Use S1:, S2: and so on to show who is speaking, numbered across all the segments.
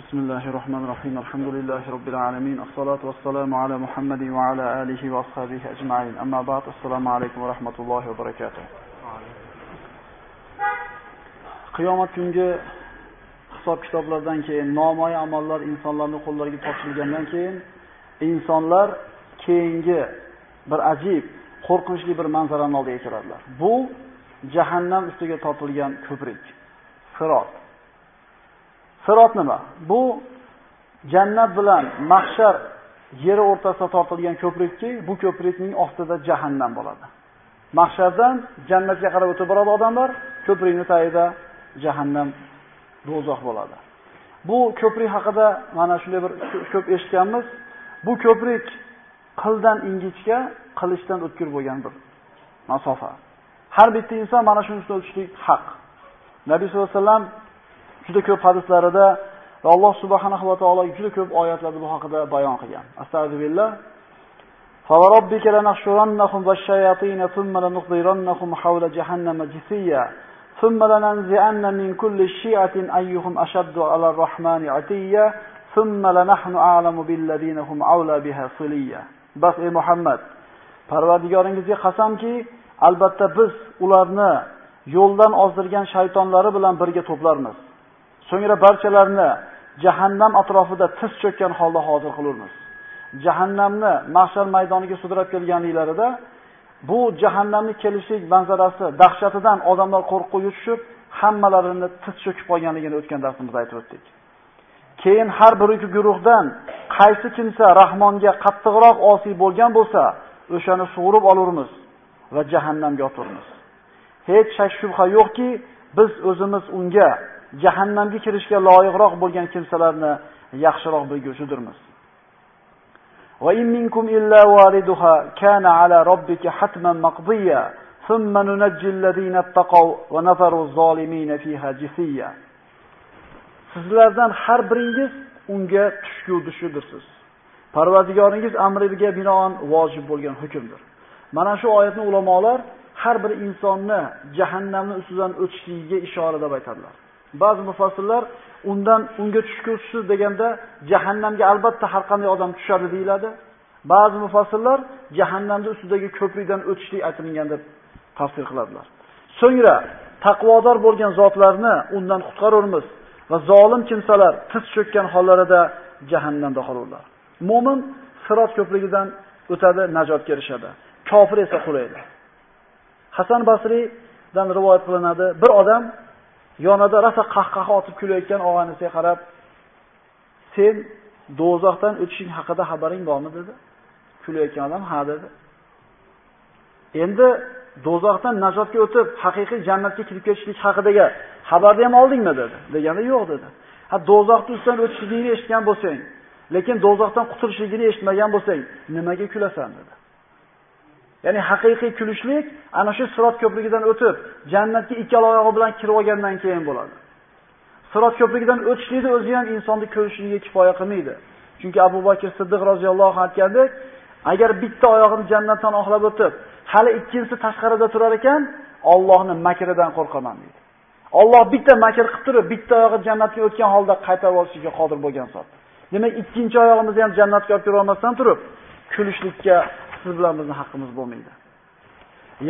S1: بسم الله الرحمن الرحيم الحمد لله رب العالمين الصلاة والسلام على محمد وعلى آله وأصحابه أجمعين أما بعد السلام عليكم ورحمة الله وبركاته qiyomat kungi hisob kitoblardan keyin nomoy amallar insonlarning qo'llariga topshirilgandan keyin insonlar keyingi bir ajib, qo'rqinchli bir manzarani oldiga keladilar. Bu jahannam ustiga tortilgan ko'prik, Sirot. Sirot nima? Bu jannat bilan mahshar yeri o'rtasida tortilgan ko'prikki, bu ko'prikning ostida jahannam bo'ladi. Mahshardan jannatga qarab o'tib boradi odamlar, ko'prikning tagida jahannam do'zax bo'ladi. Bu ko'prik haqida mana shunday bir ko'p eshitganmiz. Bu ko'prik qildan ingichka, qilichdan o'tkir bo'lgan bir masofa. Har bitta inson mana shuni ustida o'tishlik haq. Nabiy sollallohu alayhi vasallam juda ko'p hadislarida va Alloh subhanahu va taolo juda ko'p oyatlarda bu haqida bayon qilgan. Astagfirullah. فَوَرَبِّكَ لَنَحْشُرَنَّهُمْ وَالشَّيَاطِينَ ثُمَّ لَنُحْضِرَنَّهُمْ حَوْلَ جَهَنَّمَ جِثِيًّا ثُمَّ لَنَنزِعَنَّ مِنْ كُلِّ شِيعَةٍ أَيُّهُمْ أَشَدُّ عَلَى الرَّحْمَنِ عِتِيًّا ثُمَّ لَنَحْنُ أَعْلَمُ بِالَّذِينَ هُمْ أَوْلَى بِهَا صِلِيًّا Bas ey Muhammad, Parvardigoringizga qasamki, albatta biz ularni yo'ldan ozdirgan shaytonlari bilan birga to'plarmiz. So'ngra barchalarini jahannam atrofida tiz cho'kkan holda hozir qilamiz. Jahannamni mahshar maydoniga sudrab kelganliklarida bu jahannamning kelishlik manzarasi dahshatidan odamlar qo'rquvga tushib, hammalarini tiz cho'kib qolganligini o'tgan darsimizda aytib o'tdik. Keyin har bir ikki guruhdan qaysi kimsa Rahmonga qattiqroq osiy bo'lgan bo'lsa, o'shani sug'urib olurmiz va jahannamga oturmiz. Hech shak shubha yo'qki, biz o'zimiz unga jahannamga kirishga loyiqroq bo'lgan kimsalarni yaxshiroq bilguvchidirmiz. Va in minkum illa waliduha kana ala robbika hatman maqdiya thumma nunajji alladhina ittaqaw va nazaru az-zolimina fiha jisiya. Sizlardan har biringiz unga tushgudishidirsiz. Parvardigoringiz amriga binoan vojib bo'lgan hukmdir. Mana shu oyatni ulamolar har bir insonni jahannamning ustidan o'tishligiga ishora deb aytadilar. Ba'zi mufassirlar undan unga tushkursiz deganda jahannamga albatta har qanday odam tushadi deyiladi. Ba'zi mufassirlar jahannamda ustidagi ko'prikdan o'tishlik aytilgan deb tafsir qiladilar. So'ngra taqvodor bo'lgan zotlarni undan qutqarurmiz va zolim kimsalar tiz cho'kkan hollarida jahannamda qolurlar. Mo'min sirot ko'prigidan o'tadi, najotga erishadi. Kofir esa qulaydi. Hasan Basridan rivoyat qilinadi, bir odam yonida rasa qahqaha otib kulayotgan og'anisiga qarab, "Sen do'zaxdan o'tishing haqida xabaring bormi?" dedi. Kulayotgan odam "Ha" dedi. Endi do'zaxdan najotga o'tib, haqiqiy jannatga kirib ketishlik haqidagi xabarni ham oldingmi dedi. Deganda yo'q dedi. Ha do'zaxni ustidan o'tishligini eshitgan bo'lsang, lekin do'zaxdan qutulishligini eshitmagan bo'lsang, nimaga kulasan dedi. Ya'ni haqiqiy kulishlik ana shu Sirot ko'prigidan o'tib, jannatga ikkala oyog'i bilan kirib olgandan keyin bo'ladi. Sirot ko'prigidan o'tishlikni o'zi ham insonni ko'rishligiga kifoya qilmaydi. Chunki Abu Bakr Siddiq roziyallohu anhu aytgandek, agar bitta oyog'ini jannatdan oxlab o'tib, hali ikkinchisi tashqarida turar ekan, Allohning makridan qo'rqaman deydi. Alloh bitta makr qilib turib, bitta oyog'i jannatga o'tgan holda qaytarib olishga qodir bo'lgan zot. Demak, ikkinchi oyog'imizni ham jannatga olib kira olmasdan turib, kulishlikka siz bilan bizning haqqimiz bo'lmaydi.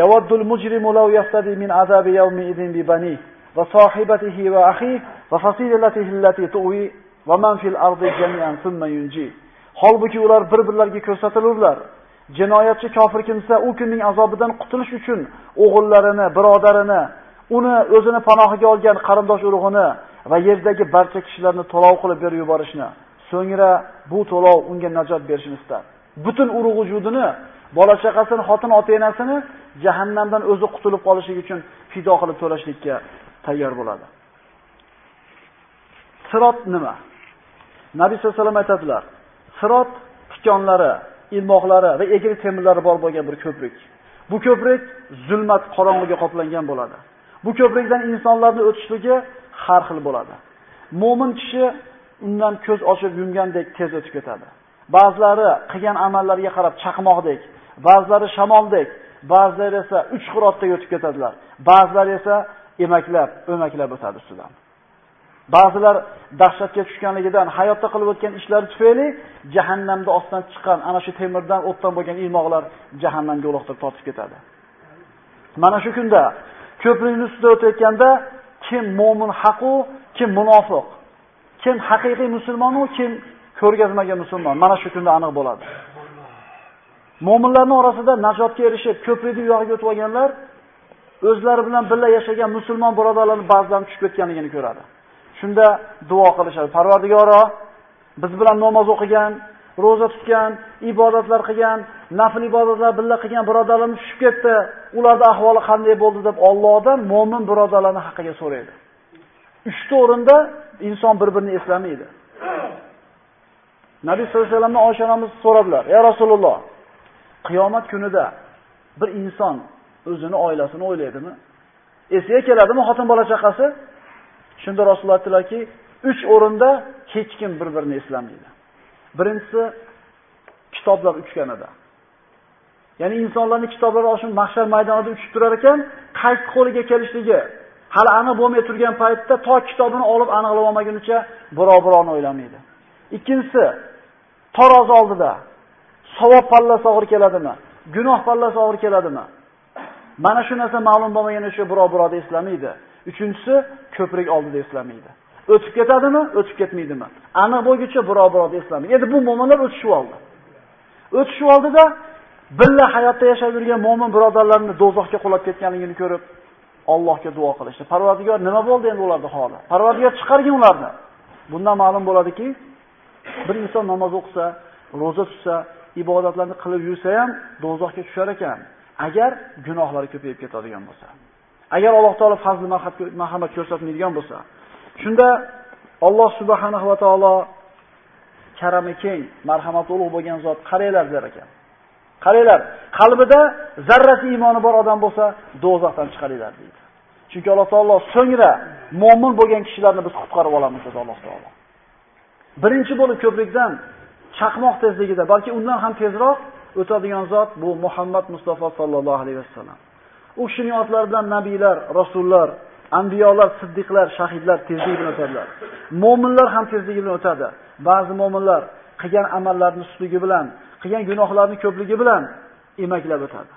S1: Yavaddul mujrimu law yaftadi min azabi yawmi idin bi bani va sahibatihi va akhi va fasilatihi allati tuwi va man fil ardi jami'an thumma yunji. Holbuki ular bir-birlariga ko'rsatilurlar. Jinoyatchi kofir kimsa u kunning azobidan qutulish uchun o'g'illarini, birodarini, uni o'zini panohiga olgan qarindosh urug'ini va yerdagi barcha kishilarni to'lov qilib berib yuborishni, so'ngra bu to'lov unga najot berishini istar. Butun urug' vujudini, bola chaqasini, xotin ota-enasini jahannamdan o'zi qutulib qolishlik uchun fido qilib to'lashlikka tayyor bo'ladi. Sirot nima? Nabiy sollallohu alayhi vasallam aytadilar: Sirot tikonlari, ilmoqlari va egri temirlari bor bo'lgan bir ko'prik. Bu ko'prik zulmat qorong'iga qoplangan bo'ladi. Bu ko'prikdan insonlarning o'tishligi har xil bo'ladi. Mo'min kishi undan ko'z ochib yumgandek tez o'tib ketadi. Ba'zilari qilgan amallariga qarab chaqmoqdek, ba'zilari shamoldek, ba'zilari esa uch qirotda o'tib ketadilar. Ba'zilari esa emaklab, o'maklab o'tadi ustidan. Ba'zilar dahshatga tushganligidan hayotda qilib o'tgan ishlari tufayli jahannamda ostdan chiqqan ana shu temirdan o'tdan bo'lgan ilmoqlar jahannamga uloqtirib tortib ketadi. Mana shu kunda ko'prikning ustida o'tayotganda kim mo'min haqu, kim munofiq, kim haqiqiy musulmonu, kim ko'rgazmagan musulmon. Mana shu kunda aniq bo'ladi. Mo'minlarning orasida najotga erishib, ko'prikning yog'iga o'tib olganlar o'zlari bilan birga yashagan musulmon birodarlarning ba'zilarini tushib ketganligini ko'radi. Shunda duo qilishadi. Parvardigoro, biz bilan namoz o'qigan, roza tutgan, ibodatlar qilgan, nafl ibodatlar birga qilgan birodarlarimiz tushib ketdi. Ularning ahvoli qanday bo'ldi deb Allohdan mo'min birodarlarning haqqiga so'raydi. Uchta o'rinda inson bir-birini eslamaydi. Nabiy sollallohu alayhi vasallamdan oshonamiz so'rablar. so'radilar: "Ya Rasululloh, qiyomat kunida bir inson o'zini oilasini o'ylaydimi? Esiga keladimi xotin bola chaqasi? Shunda Rasululloh aytdilarki, uch o'rinda hech kim bir-birini eslamaydi. Birinchisi kitoblar uchganida. Ya'ni insonlarning kitoblari oshin mahshar maydonida uchib turar ekan, qaysi qo'liga kelishligi hali aniq bo'lmay turgan paytda to kitobini olib aniqlab olmagunicha birov-birovni o'ylamaydi. Ikkinchisi tarozi oldida savob pallasi og'ir keladimi? Gunoh pallasi og'ir keladimi? Mana shu narsa ma'lum bo'lmagan uchun birov birovni eslamaydi. Uchinchisi ko'prik oldida eslamaydi. O'tib ketadimi, o'tib ketmaydimi? Aniq bo'lguncha birov birovni eslamaydi. Endi bu mo'minlar o'tishib oldi. O'tishib oldida billa hayotda yashab yurgan mo'min birodarlarni dozoqqa qulab ketganligini ko'rib Allohga duo qilishdi. Parvardigor nima bo'ldi endi ularning holi? Parvardigor chiqargin ularni. Bundan ma'lum bo'ladiki, bir inson namoz o'qisa, roza tutsa, ibodatlarni qilib yursa ham dozoqqa tushar ekan. Agar gunohlari ko'payib ketadigan bo'lsa. Agar Alloh taolo fazli marhamat ko'rsatmaydigan bo'lsa, shunda Alloh subhanahu va taolo karami keng, marhamati ulug' bo'lgan zot qaraylar der ekan. Qaranglar, qalbida zarrasi iymoni bor odam bo'lsa, do'zoxdan chiqaringlar deydi. Chunki Alloh taolo so'ngra mu'min bo'lgan kishilarni biz qutqarib olamiz dedi Alloh taolo. Birinchi bo'lib ko'prikdan chaqmoq tezligida, balki undan ham tezroq o'tadigan zot bu Muhammad Mustafa sallallohu alayhi vasallam. U kishining otlari bilan nabiylar, rasullar, anbiyolar, siddiqlar, shahidlar tezlik bilan o'tadilar. Mo'minlar ham tezligi bilan o'tadi. Ba'zi mo'minlar qilgan amallarning ustligi bilan, qilgan gunohlarning ko'pligi bilan emaklab o'tadi.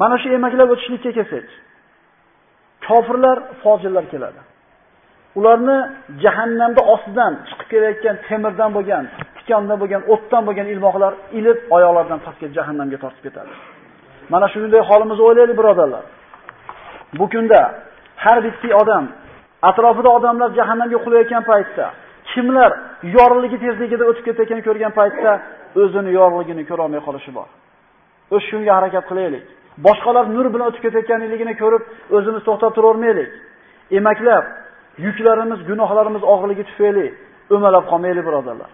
S1: Mana shu emaklab o'tishlikka kelsak, kofirlar, fojirlar keladi. Ularni jahannamda ostidan chiqib kelayotgan temirdan bo'lgan, tikandan bo'lgan, o'tdan bo'lgan ilmoqlar ilib oyoqlaridan pastga jahannamga tortib ketadi. Mana shunday holimizni o'ylaylik, birodarlar. Bu kunda har bitta odam atrofida odamlar jahannamga qulayotgan paytda, kimlar yorug'ligi tezligida o'tib ketayotganini ko'rgan paytda o'zini yorug'ligini ko'ra olmay qolishi bor. O'z shunga harakat qilaylik. Boshqalar nur bilan o'tib ketayotganligini ko'rib, o'zimiz to'xtab turavermaylik. Emaklab, yuklarimiz, gunohlarimiz og'irligi tufayli o'malab qolmaylik, birodarlar.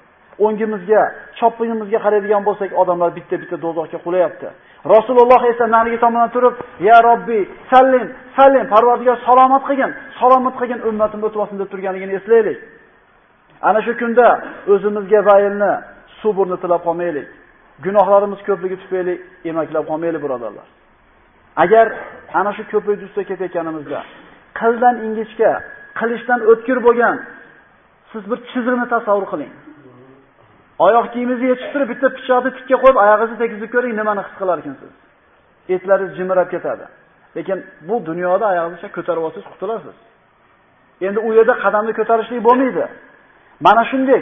S1: o'ngimizga, choppig'imizga qaraydigan bo'lsak, odamlar bitta-bitta dozoqqa qulayapti. Rasululloh esa narigi tomondan turib, "Ya Robbi, sallim, sallim, Parvardigor salomat qilgin, salomat qilgin, ummatim o'tmasin" deb turganligini eslaylik. Ana shu kunda o'zimizga vaylni, suburni tilab qolmaylik. Gunohlarimiz ko'pligi tufayli emaklab qolmaylik, birodarlar. Agar ana shu ko'prik ustida ketayotganimizda qildan ingichka, qilishdan o'tkir bo'lgan siz bir chiziqni tasavvur qiling. Oyoq kiyimingizni yechib turib, bitta pichoqni tikka qo'yib, oyog'ingizni tekizib ko'ring, nimani his qilar ekansiz? Etlaringiz jimirab ketadi. Lekin bu dunyoda oyog'ingizni ko'tarib olsangiz qutulasiz. Endi u yerda qadamni ko'tarishlik bo'lmaydi. Mana shunday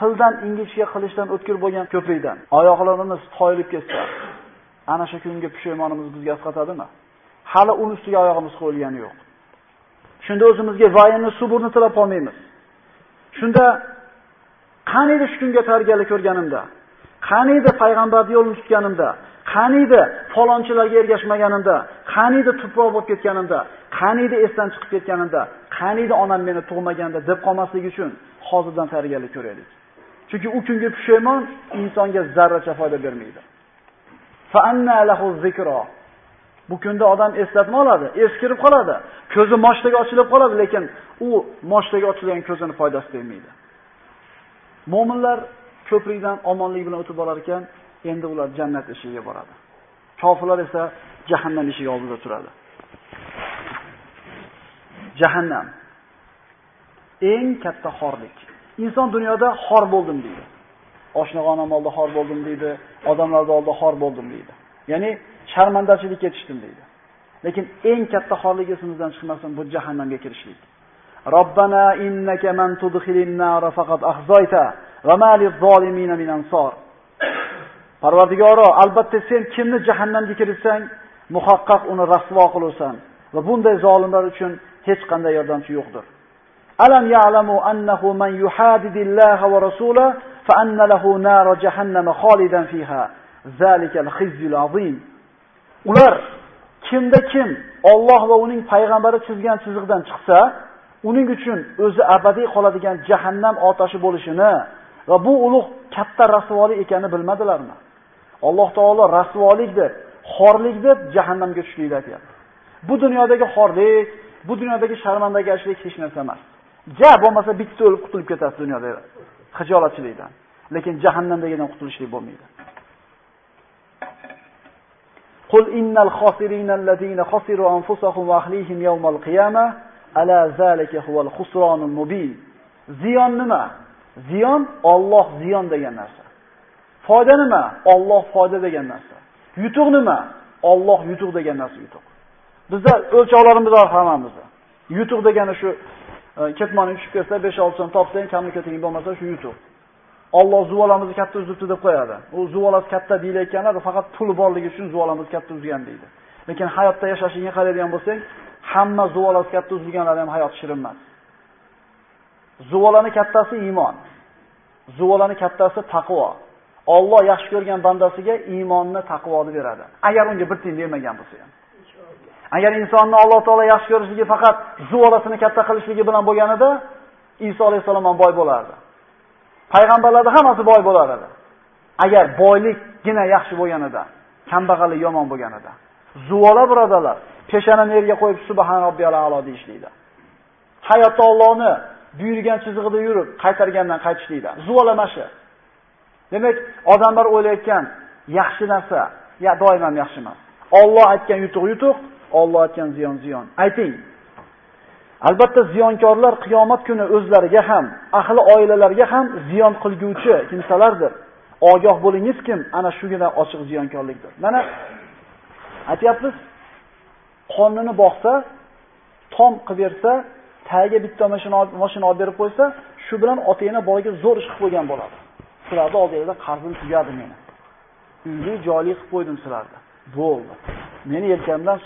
S1: qildan ingichka qilishdan o'tkir bo'lgan ko'prikdan oyoqlarimiz toyilib ketsa, ana shu kungi pushaymonimiz bizga asqatadimi? Hali uni ustiga oyog'imiz qo'yilgani yo'q. Shunda o'zimizga vayinni suburni tilab qolmaymiz. Shunda Qaniydi shu kunga tayyorgarlik ko'rganimda, qaniydi payg'ambarning yo'lini tutganimda, qaniydi falonchilarga ergashmaganimda, qaniydi tuproq bo'lib ketganimda, qaniydi esdan chiqib ketganimda, qaniydi onam meni tug'maganda deb qolmaslik uchun hozirdan tayyorgarlik ko'raylik. Chunki u kungi pushaymon insonga zarracha foyda bermaydi. Fa anna lahu zikro. Bu kunda odam eslatma oladi, eskirib qoladi, ko'zi moshdagi ochilib qoladi, lekin u moshdagi ochilgan ko'zini foydasi tegmaydi. Mo'minlar ko'prikdan omonlik bilan o'tib borar ekan, endi ular jannat eshigiga boradi. Kofirlar esa jahannam eshigi oldida turadi. Jahannam. eng katta xorlik. Inson dunyoda xor bo'ldim deydi. Oshnag'onam oldida xor bo'ldim deydi, odamlar oldida xor bo'ldim deydi. Ya'ni sharmandachilikka tushdim deydi. Lekin eng katta xorlik esimizdan chiqmasin bu jahannamga kirishlik. Robbana innaka man tudkhilin faqat ahzoyta va ma liz-zolimin min ansor. Parvardigoro, albatta sen kimni jahannamga kiritsang, muhaqqaq uni rasvo qilursan va bunday zolimlar uchun hech qanday yordamchi yo'qdir. Alam ya'lamu annahu man yuhadidillaha va rasulahu fa anna lahu nara jahannama khalidan fiha. Zalikal xizyul azim. Ular kimda kim Alloh va uning payg'ambari chizgan chiziqdan chiqsa, uning uchun o'zi abadiy qoladigan jahannam otashi bo'lishini va bu ulug' katta rasvolik ekanini bilmadilarmi? Alloh taolo rasvolik deb, xorlik deb jahannamga tushlikni aytyapti. Bu dunyodagi xorlik, bu dunyodagi sharmandagachlik hech narsa emas. Ja bo'lmasa bitta o'lib qutulib ketasiz dunyoda hijolatchilikdan. Lekin jahannamdagidan qutulishlik bo'lmaydi. Qul innal khosirin allazina khasiru anfusahum va ahlihim yawmal qiyama ala zalika huval khusronul mubin. Ziyon nima? Ziyon Alloh ziyon degan narsa. Foyda nima? Alloh foyda degan narsa. Yutuq nima? Alloh yutuq degan narsa yutuq. bizlar o'lchovlarimiz bor hammamiz. Yutuq degani shu e, tushib ketsa 5-6 so'm topsang, kamni ko'ting bo'lmasa shu yutuq. Alloh zuvolamizni katta uzibdi deb qo'yadi. U zuvolasi katta deylayotganlar faqat pul borligi uchun zuvolamiz katta uzgan deydi. Lekin hayotda yashashingga qaraydigan bo'lsang, hamma zuvolasi katta uzilganlar ham hayot shirin emas. Zuvolani kattasi iymon. Zuvolani kattasi taqvo. Alloh yaxshi ko'rgan bandasiga iymonni, taqvoni beradi. Agar unga bir tiyin bermagan bo'lsa ham. Agar insonni Alloh taolo yaxshi ko'rishligi faqat zuvolasini katta qilishligi bilan bo'lganida, Iso alayhisalom ham boy bo'lardi. Payg'ambarlarda hammasi boy bo'lar edi. Agar boylikgina yaxshi bo'lganida, kambag'allik yomon bo'lganida. Zuvola birodarlar, peshanani yerga qo'yib subhan robbiyal a'lo deyishlikda. Hayotda Allohni buyurgan chizig'ida yurib, qaytargandan qaytishlikda. zuvolamashi. Demak, odamlar o'ylayotgan yaxshi narsa, ya doim ham yaxshi emas. Alloh aytgan yutuq yutuq, Alloh aytgan ziyon ziyon. Ayting. Albatta ziyonkorlar qiyomat kuni o'zlariga ham, ahli oilalariga ham ziyon qilguvchi kimsalardir. Ogoh bo'lingiz kim? Ana shugina ochiq ziyonkorlikdir. Mana aytyapmiz, qonnini boqsa, tom qilib bersa, tagiga bitta mashina mashina olib berib qo'ysa, shu bilan otangni bolaga zo'r ish qilib qo'ygan bo'ladi. Sizlarni oldingizda qarzim tugadi meni. Uyli joyli qilib qo'ydim sizlarda. Bo'ldi. Meni yelkamdan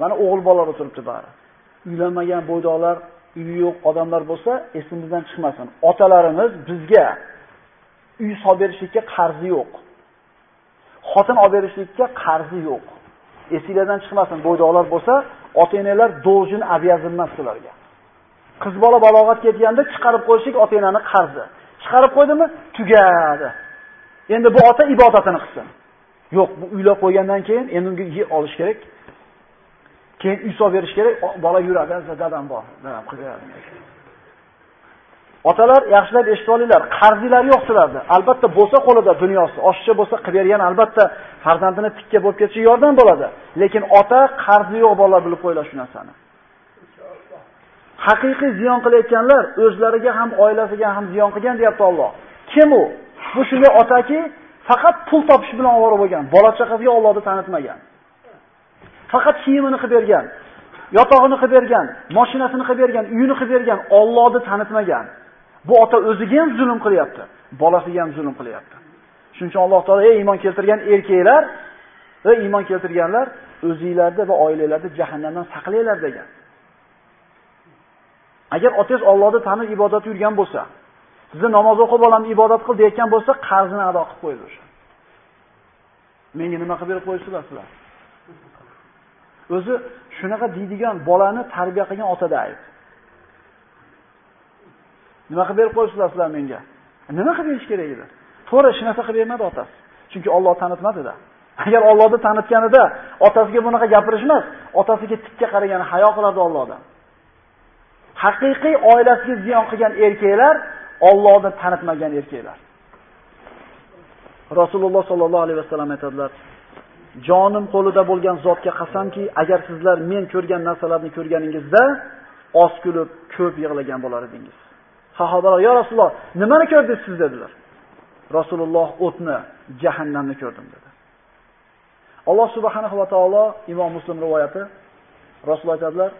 S1: Mana o'g'il bolalar o'tiribdi bari. Uylanmagan bo'ydoqlar, uyi yo'q odamlar bo'lsa, esimizdan chiqmasin. Otalarimiz bizga uy solib berishlikka qarzi yo'q. Xotin olib berishlikka qarzi yo'q. Esinglardan chiqmasin, bo'ydoqlar bo'lsa, ota-onalar dojin avyazilmas ularga Qiz bola balog'at ketganda chiqarib qo'yishlik ota-onaning qarzi. Chiqarib qo'ydimi? Tugadi. Endi bu ota ibodatini qilsin. Yo'q, bu uylab qo'ygandan keyin endi unga olish kerak. Keyin uy solib berish kerak, bola yuradi, dadam bor, dadam qilyapti. Otalar yaxshilab eshitib olinglar, qarzinglar yo'q sizlarda. Albatta bo'lsa qo'lida dunyosi, oshcha bo'lsa qilib bergan albatta farzandini tikka bo'lib ketishi yordam bo'ladi. Lekin ota qarzi yo'q bolalar bilib qo'yinglar shu narsani. Haqiqiy ziyon qilayotganlar o'zlariga ham oilasiga ham ziyon qilgan deyapti Alloh. Kim u? Bu shunday otaki faqat pul topish bilan ovora bo'lgan, bola chaqasiga Allohni tanitmagan. Faqat kiyimini qilib bergan, yotog'ini qilib bergan, mashinasini qilib bergan, uyini qilib bergan, Allohni tanitmagan. Bu ota o'ziga ham zulm qilyapti, bolasiga ham zulm qilyapti. Shuning uchun Alloh taolo ey iymon keltirgan erkaklar va iymon keltirganlar o'zingizlarni va oilalaringizni jahannamdan saqlanglar degan. Agar otangiz Allohni tanib ibodat yurgan bo'lsa, sizni namoz o'qib olamni ibodat qil deyotgan bo'lsa, qarzini ado qilib qo'ydi o'sha. Menga nima qilib berib qo'yibsizlar sizlar? O'zi shunaqa deydigan bolani tarbiya qilgan otada ayb. Nima qilib berib qo'yibsizlar sizlar menga? Nima qilib berish kerak edi? To'g'ri, hech narsa qilib bermadi otasi. Chunki Alloh tanitmadi-da. Agar Allohni tanitganida otasiga bunaqa gapirish emas, otasiga tikka qaragani hayo qilardi Allohdan. Haqiqiy oilasiga ziyon qilgan erkaklar Allohni tanitmagan erkaklar. Rasululloh sollallohu alayhi vasallam aytadilar: Jonim qo'lida bo'lgan zotga qasamki, agar sizlar men ko'rgan narsalarni ko'rganingizda oz kulib, ko'p yig'lagan bo'lar edingiz. Sahobalar, "Ya Rasululloh, nimani ko'rdingiz siz?" dedilar. Rasululloh o'tni, jahannamni ko'rdim dedi. Alloh subhanahu va taolo Imom Muslim rivoyati Rasululloh aytadilar,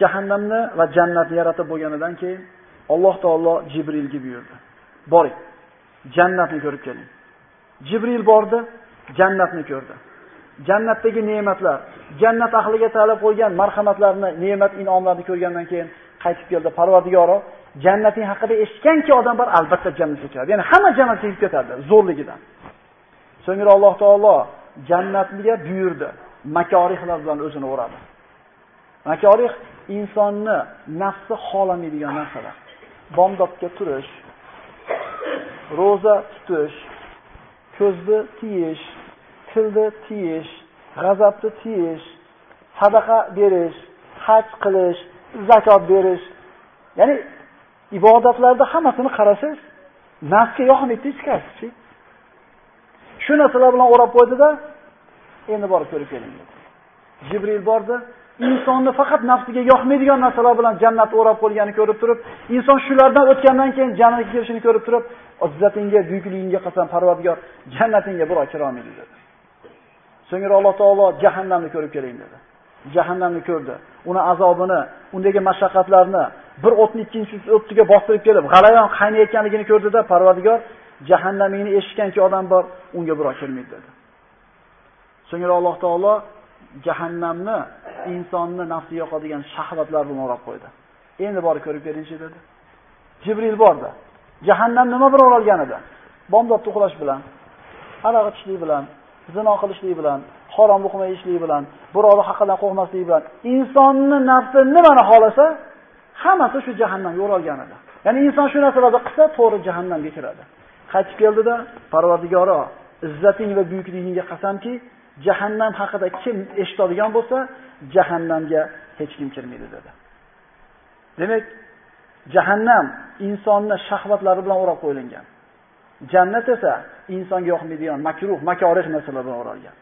S1: jahannamni va jannatni yaratib bo'lganidan keyin Alloh taolo Jibrilga buyurdi. Boring, jannatni ko'rib keling. Jibril bordi, jannatni ko'rdi. Jannatdagi ne'matlar, jannat ahliga talab qo'ygan marhamatlarni, ne'mat inomlarni ko'rgandan keyin qaytib keldi. Parvardigoro, jannating haqida eshitganki odam albatta jannatga kiradi. Ya'ni hamma jannatga kirib ketadi zo'rligidan. So'ngra Alloh taolo jannatga buyurdi, makorihlar bilan o'zini o'radi. Makorih insonni nafsi xolamaydigan narsalar. Bomdodga turish, roza tutish, ko'zni tiyish, tilni tiyish, g'azabni tiyish, sadaqa berish, haj qilish, zakot berish. Ya'ni ibodatlarda hammasini qarasangiz, nafsga yoqmaydi hech qaysi. Shu narsalar bilan o'rab qo'ydida, endi borib ko'rib keling dedi. Jibril bordi, insonni faqat nafsiga yoqmaydigan narsalar bilan jannatni o'rab qo'yganini ko'rib turib, inson shulardan o'tgandan keyin jannatga kirishini ko'rib turib, izzatingga, buyukligingga qasam Parvardigor, jannatingga birov kira olmaydi dedi. So'ngra Alloh taolo jahannamni ko'rib keling dedi. Jahannamni ko'rdi. Uni azobini, undagi mashaqqatlarni bir o'tni ikkinchi o'ttiga bostirib kelib, g'alayon qaynayotganligini ko'rdida Parvardigor jahannamingni eshitganki odam bor, unga biroq kirmaydi dedi. So'ngra Alloh taolo jahannamni insonni nafsi yoqadigan shahvatlar bilan o'rab qo'ydi. Endi borib ko'rib kelingchi dedi. Jibril bordi. Jahannam nima bilan o'ralgan edi? Bomdod uxlash bilan, aroq ichishlik bilan, zino qilishlik bilan, harom luqma yeyishlik bilan, birovni haqqidan qo'rqmaslik bilan, insonni nafsi nimani xolasa, hammasi shu jahannamga o'ralgan edi. Ya'ni inson shu narsalarni qilsa, to'g'ri jahannamga kiradi. Qaytib keldida, Parvardigoro, izzating va buyukligingga qasamki, jahannam haqida kim eshitadigan bo'lsa, jahannamga hech kim kirmaydi dedi. Demak, jahannam insonni shahvatlari bilan o'rab qo'yilgan. Jannat esa insonga yoqmaydigan makruh, makorih narsalar bilan o'ralgan.